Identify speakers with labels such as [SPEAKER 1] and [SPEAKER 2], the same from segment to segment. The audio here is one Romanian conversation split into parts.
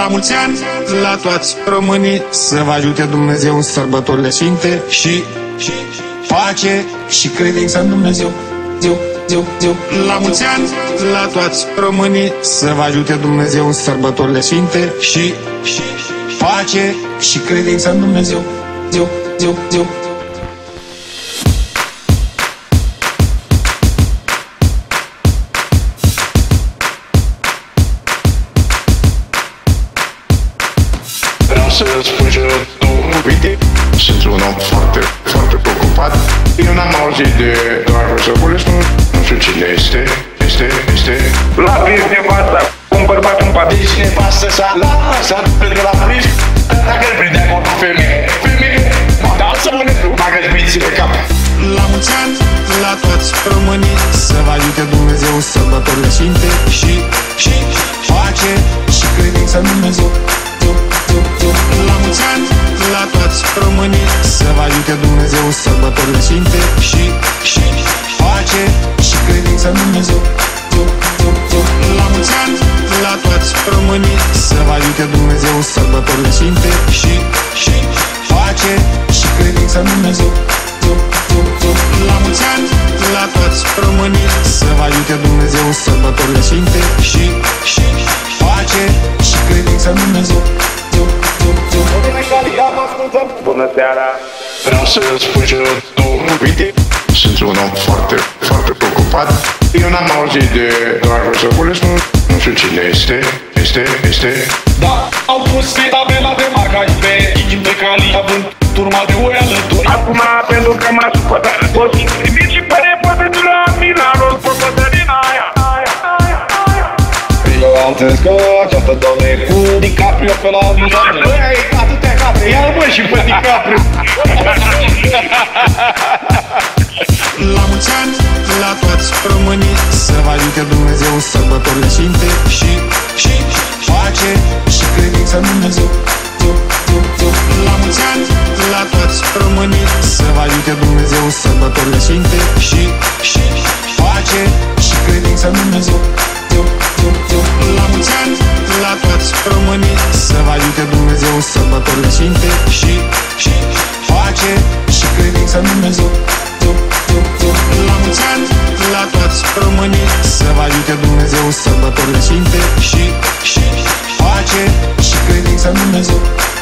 [SPEAKER 1] La mulți ani la toți românii Să vă ajute Dumnezeu în sărbătorile sfinte Și, și pace și credință în Dumnezeu. Ziu, ziu, ziu. La mulți ani la toți românii Să vă ajute Dumnezeu în sărbătorile sfinte Și, și pace și credință în Dumnezeu. Ziu, ziu,
[SPEAKER 2] să spun și eu două cuvinte. Sunt un om foarte, foarte preocupat. Eu n-am auzit de doar Răzăculescu. Nu știu cine este. Este, este...
[SPEAKER 3] La prins nevasta, un bărbat în pat.
[SPEAKER 2] Deci nevastă sa la asta, pentru că la prins, dacă îl prindea cu o femeie, femeie, mă dau să mă nesu, bagă minții pe cap.
[SPEAKER 1] La mulți ani la toți românii Să vă ajute Dumnezeu în sărbătorile sfinte Și, și pace românii Să vă ajute Dumnezeu în sărbătorile sfinte Și, și pace și credință în Dumnezeu. Ziu, ziu, ziu. La mulți ani la toți românii. Să vă ajute Dumnezeu în sărbătorile sfinte Și, și pace și credință în Dumnezeu. Ziu, ziu, ziu. La mulți ani la toți românii. Să vă ajute Dumnezeu în sărbătorile sfinte Și, și
[SPEAKER 3] Bună seara!
[SPEAKER 2] Vreau să spun și eu două cuvinte. Sunt un om foarte, foarte preocupat. Eu n-am auzit de doar Răzăculescu. Nu știu cine este. Este, este...
[SPEAKER 4] Da, au pus tabela de marca pe Ghim de cali având turma de oi alături
[SPEAKER 3] Acum, pentru că m-a supărat, pot primi și pe repede de la Milano, pe din aia, aia, aia, aia.
[SPEAKER 4] Eu am înțeles că această doamnă e cu DiCaprio pe la Milano și pe DiCaprio
[SPEAKER 1] La mulți ani la toți românii Să vă ajute Dumnezeu în sărbătorile sfinte Și, și pace și credință în Dumnezeu Ziu, ziu, ziu. La mulți ani la toți românii Să vă ajute Dumnezeu în sărbătorile sfinte Și, și Să vă ajute Dumnezeu în sărbătorile sfinte Și, și pace și credință în Dumnezeu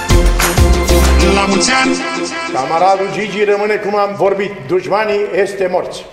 [SPEAKER 1] Ziu, ziu, ziu, ziu. La mulți ani
[SPEAKER 5] Camaradul Gigi rămâne cum am vorbit, dușmanii este morți.